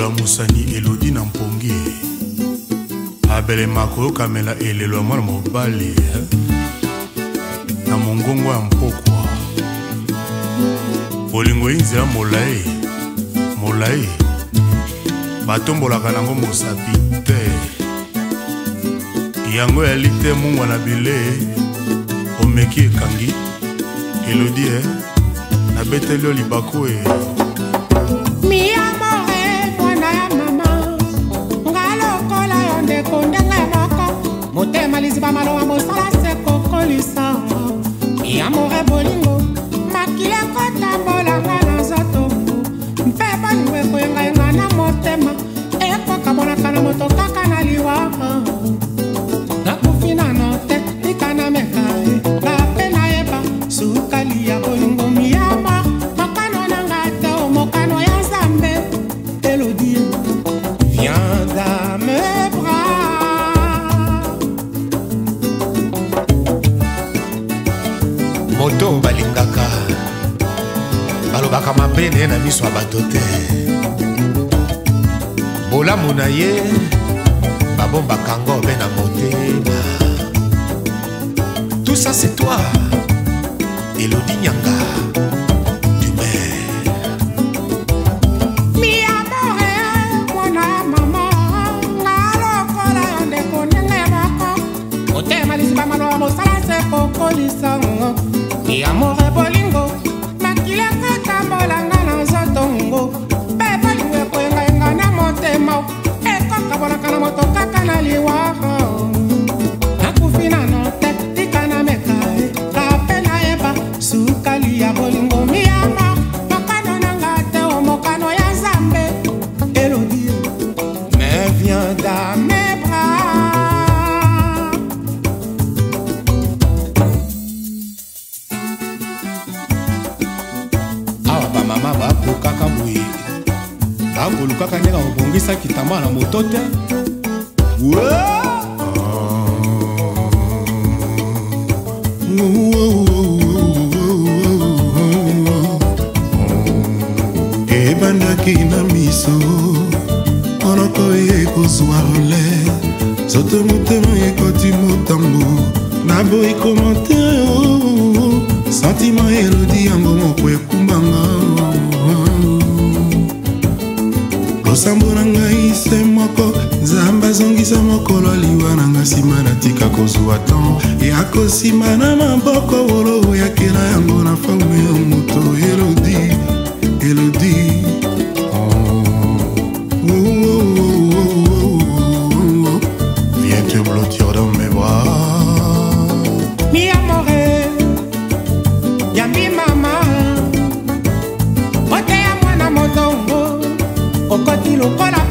bolamusani elodi na mpongi abelema koyokamela elelo ya mwana mobali eh? na mongongo ya mpokwa bolingo ye nzela molai molai batombolaka nango mosapi te yango yali te mungwa na bile omeki ekangi elodi e eh? nabeteli yo libaku e eh. motema liziba maloba mosala se kokolisa yamore bolingo makili ekotambolanga na nzoto mpe bolingo ekoyengayenga na motema ekokamonaka na motoka balingaka balobaka mabe na ye na miso ya bato te bolamu na ye babombaka ngo mpe na motema tout ça c'est toi kaka ndenge obongisaki tamba na moto te ebandaki na miso monoko ye kozwa role soto motema ekoti motambo naboyi komotere eza mokolo liwa na nga nsima natika kozwa tan ya e kosima na maboko wolo oyakela yango na forme ya moto elodi elodi oh, oh, oh, Viens te blottir dans mes bras lokola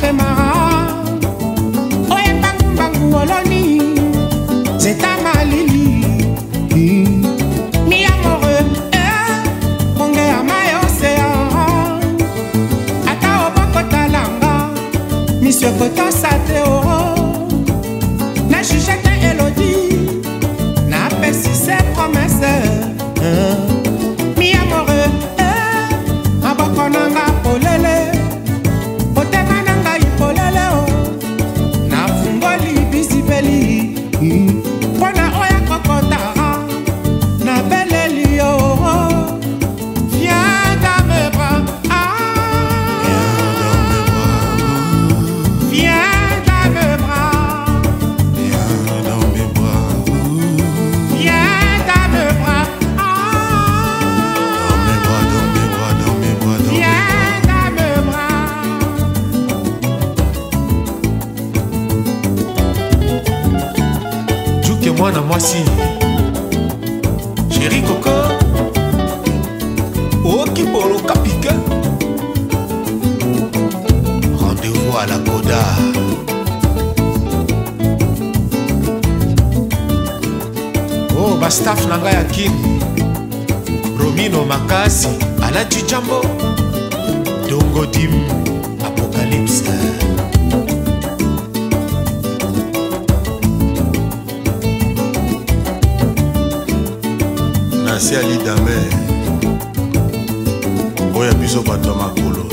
mwana mwasi sheri koko okipolo kapike rendez-vous à la koda o oh, bastaf na ngai ya kini romino makasi alati jambo dongodim apocalypse nase ya lidamer oyo biso bato ya makolo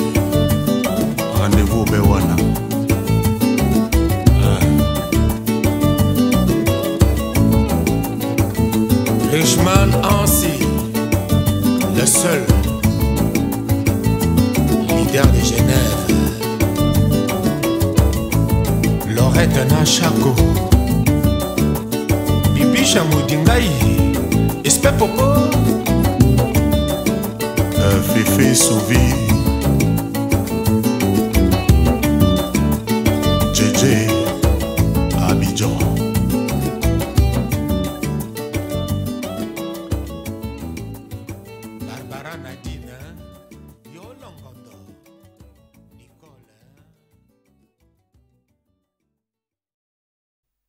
rendez-vous obe wana ah. richman ansi le seul leader de genève lorette na chaco bibicha modingai fait pourquoi Un féfé sourire